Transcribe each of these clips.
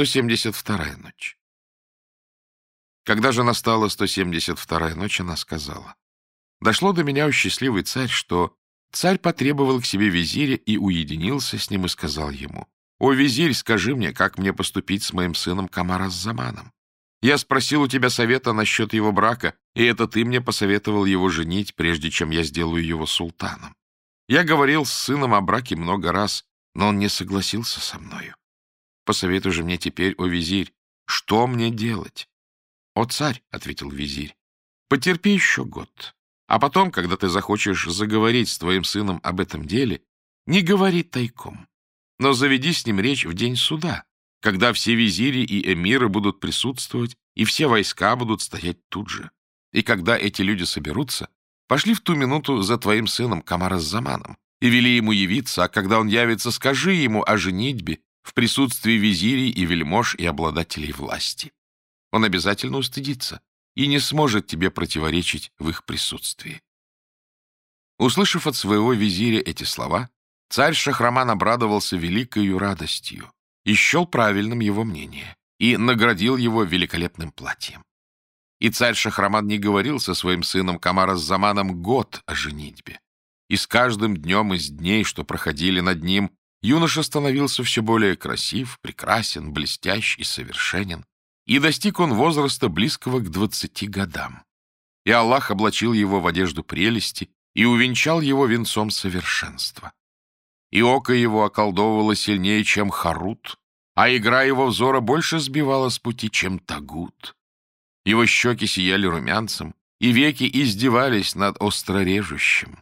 172-я ночь. Когда же настала 172-я ночь, она сказала, «Дошло до меня, у счастливый царь, что царь потребовал к себе визиря и уединился с ним и сказал ему, «О, визирь, скажи мне, как мне поступить с моим сыном Камараз-Заманом? Я спросил у тебя совета насчет его брака, и это ты мне посоветовал его женить, прежде чем я сделаю его султаном. Я говорил с сыном о браке много раз, но он не согласился со мною. Посоветуй же мне теперь, о визирь, что мне делать? — О, царь, — ответил визирь, — потерпи еще год, а потом, когда ты захочешь заговорить с твоим сыном об этом деле, не говори тайком, но заведи с ним речь в день суда, когда все визири и эмиры будут присутствовать, и все войска будут стоять тут же. И когда эти люди соберутся, пошли в ту минуту за твоим сыном Камараз-Заманом и вели ему явиться, а когда он явится, скажи ему о женитьбе в присутствии визирей и вельмож и обладателей власти. Он обязательно устыдится и не сможет тебе противоречить в их присутствии. Услышав от своего визиря эти слова, царь Шахраман обрадовался великою радостью и счел правильным его мнение и наградил его великолепным платьем. И царь Шахраман не говорил со своим сыном Камараз-Заманом год о женитьбе. И с каждым днем из дней, что проходили над ним, Юноша становился все более красив, прекрасен, блестящ и совершенен, и достиг он возраста близкого к двадцати годам. И Аллах облачил его в одежду прелести и увенчал его венцом совершенства. И око его околдовывало сильнее, чем Харут, а игра его взора больше сбивала с пути, чем Тагут. Его щеки сияли румянцем, и веки издевались над острорежущим.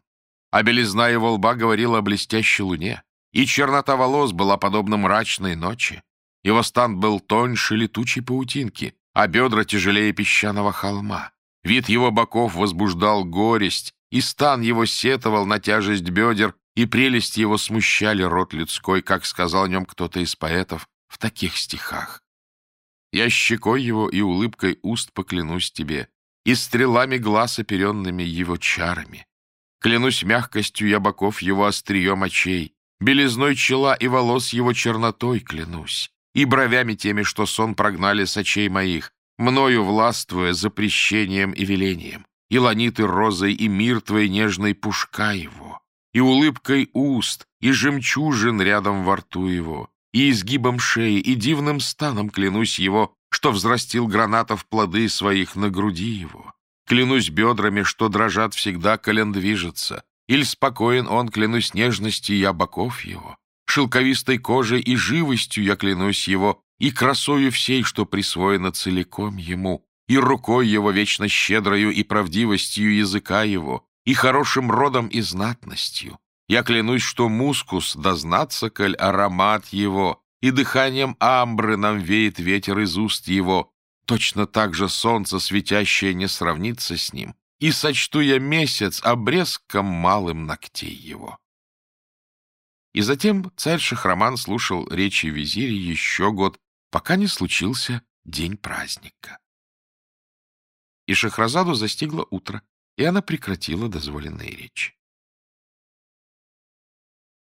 А белизна его лба говорила о блестящей луне, и чернота волос была подобна мрачной ночи. Его стан был тоньше летучей паутинки, а бедра тяжелее песчаного холма. Вид его боков возбуждал горесть, и стан его сетовал на тяжесть бедер, и прелесть его смущали рот людской, как сказал о нем кто-то из поэтов в таких стихах. «Я щекой его и улыбкой уст поклянусь тебе, и стрелами глаз оперенными его чарами. Клянусь мягкостью я боков его острием очей, Белизной чела и волос его чернотой клянусь, и бровями теми, что сон прогнали с очей моих, мною властвуя запрещением и велением, и ланиты розой, и мир твой нежный пушка его, и улыбкой уст, и жемчужин рядом во рту его, и изгибом шеи, и дивным станом клянусь его, что взрастил гранатов плоды своих на груди его. Клянусь бедрами, что дрожат всегда, колен движется, или спокоен он, клянусь нежностью я боков его, шелковистой кожей и живостью я клянусь его, и красою всей, что присвоено целиком ему, и рукой его вечно щедрою и правдивостью языка его, и хорошим родом и знатностью. Я клянусь, что мускус, дознаться, коль аромат его, и дыханием амбры нам веет ветер из уст его, точно так же солнце светящее не сравнится с ним, и сочту я месяц обрезком малым ногтей его. И затем царь Шахраман слушал речи визиря еще год, пока не случился день праздника. И Шахразаду застигло утро, и она прекратила дозволенные речи.